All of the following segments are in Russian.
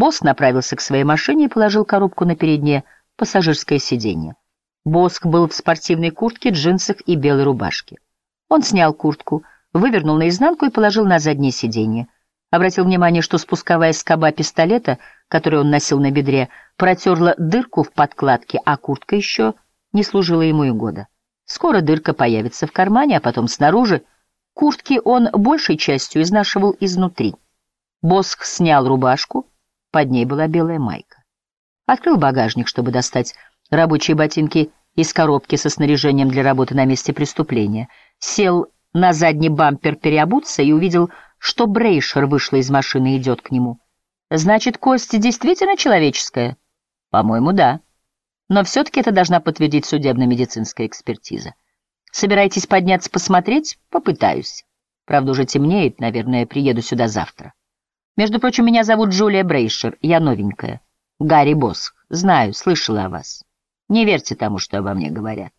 Боск направился к своей машине и положил коробку на переднее пассажирское сиденье. Боск был в спортивной куртке, джинсах и белой рубашке. Он снял куртку, вывернул наизнанку и положил на заднее сиденье. Обратил внимание, что спусковая скоба пистолета, который он носил на бедре, протерла дырку в подкладке, а куртка еще не служила ему и года. Скоро дырка появится в кармане, а потом снаружи. Куртки он большей частью изнашивал изнутри. Босх снял рубашку, под ней была белая майка. Открыл багажник, чтобы достать рабочие ботинки из коробки со снаряжением для работы на месте преступления. Сел на задний бампер переобуться и увидел, что Брейшер вышла из машины и идет к нему. «Значит, кость действительно человеческая?» «По-моему, да. Но все-таки это должна подтвердить судебно-медицинская экспертиза. Собираетесь подняться посмотреть? Попытаюсь. Правда, уже темнеет, наверное, приеду сюда завтра. Между прочим, меня зовут Джулия Брейшер, я новенькая. Гарри Босх. Знаю, слышала о вас. Не верьте тому, что обо мне говорят».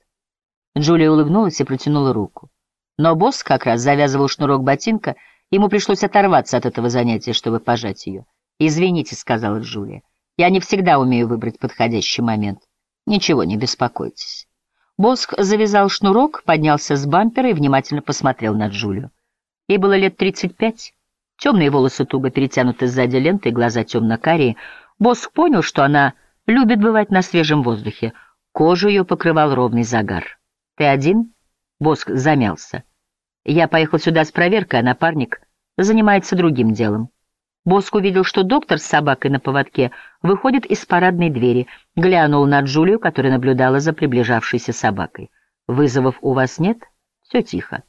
Джулия улыбнулась и протянула руку. Но босс как раз завязывал шнурок ботинка, ему пришлось оторваться от этого занятия, чтобы пожать ее. «Извините», — сказала Джулия, — «я не всегда умею выбрать подходящий момент. Ничего, не беспокойтесь». Боск завязал шнурок, поднялся с бампера и внимательно посмотрел на Джулию. Ей было лет тридцать пять. Темные волосы туго перетянуты сзади лентой, глаза темно-карие. Боск понял, что она любит бывать на свежем воздухе. Кожу ее покрывал ровный загар. «Ты один?» Боск замялся. «Я поехал сюда с проверкой, а напарник занимается другим делом». Боск увидел, что доктор с собакой на поводке выходит из парадной двери, глянул на Джулию, которая наблюдала за приближавшейся собакой. «Вызовов у вас нет?» «Все тихо».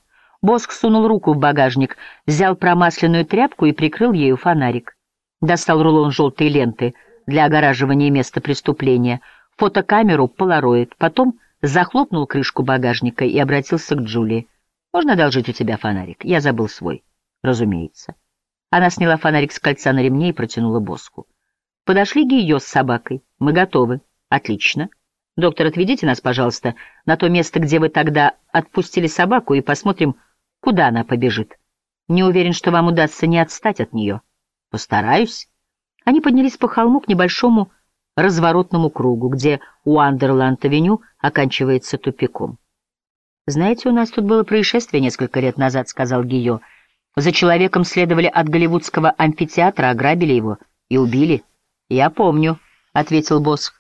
Боск сунул руку в багажник, взял промасленную тряпку и прикрыл ею фонарик. Достал рулон желтой ленты для огораживания места преступления, фотокамеру, полароид, потом захлопнул крышку багажника и обратился к Джулии. «Можно одолжить у тебя фонарик? Я забыл свой». «Разумеется». Она сняла фонарик с кольца на ремне и протянула Боску. «Подошли Гийо с собакой. Мы готовы». «Отлично. Доктор, отведите нас, пожалуйста, на то место, где вы тогда отпустили собаку, и посмотрим, куда она побежит. Не уверен, что вам удастся не отстать от нее». «Постараюсь». Они поднялись по холму к небольшому разворотному кругу, где Уандерланд-авеню оканчивается тупиком. «Знаете, у нас тут было происшествие несколько лет назад», — сказал Гийо. За человеком следовали от голливудского амфитеатра, ограбили его и убили. «Я помню», — ответил босс.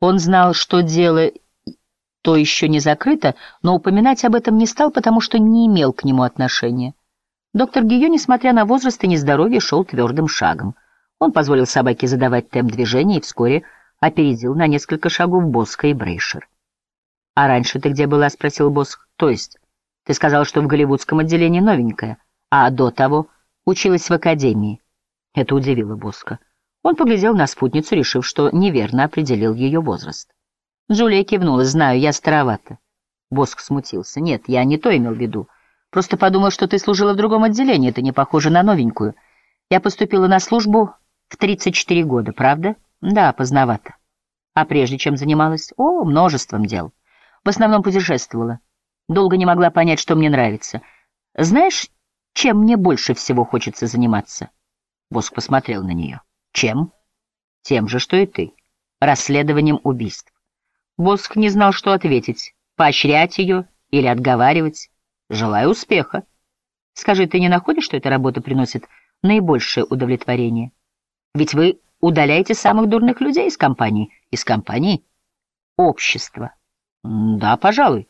Он знал, что дело то еще не закрыто, но упоминать об этом не стал, потому что не имел к нему отношения. Доктор Гио, несмотря на возраст и нездоровье, шел твердым шагом. Он позволил собаке задавать темп движения и вскоре опередил на несколько шагов Боска и Брейшер. «А раньше ты где была?» — спросил Боск. «То есть? Ты сказал, что в голливудском отделении новенькая?» а до того училась в академии. Это удивило Боска. Он поглядел на спутницу, решив, что неверно определил ее возраст. Джулия кивнула. «Знаю, я старовата». Боск смутился. «Нет, я не то имел в виду. Просто подумал, что ты служила в другом отделении, ты не похожа на новенькую. Я поступила на службу в 34 года, правда? Да, поздновато. А прежде чем занималась? О, множеством дел. В основном путешествовала. Долго не могла понять, что мне нравится. Знаешь, чем мне больше всего хочется заниматься? Боск посмотрел на нее. Чем? Тем же, что и ты. Расследованием убийств. Боск не знал, что ответить. Поощрять ее или отговаривать. Желаю успеха. Скажи, ты не находишь, что эта работа приносит наибольшее удовлетворение? Ведь вы удаляете самых дурных людей из компании. Из компании? Общества. Да, пожалуй.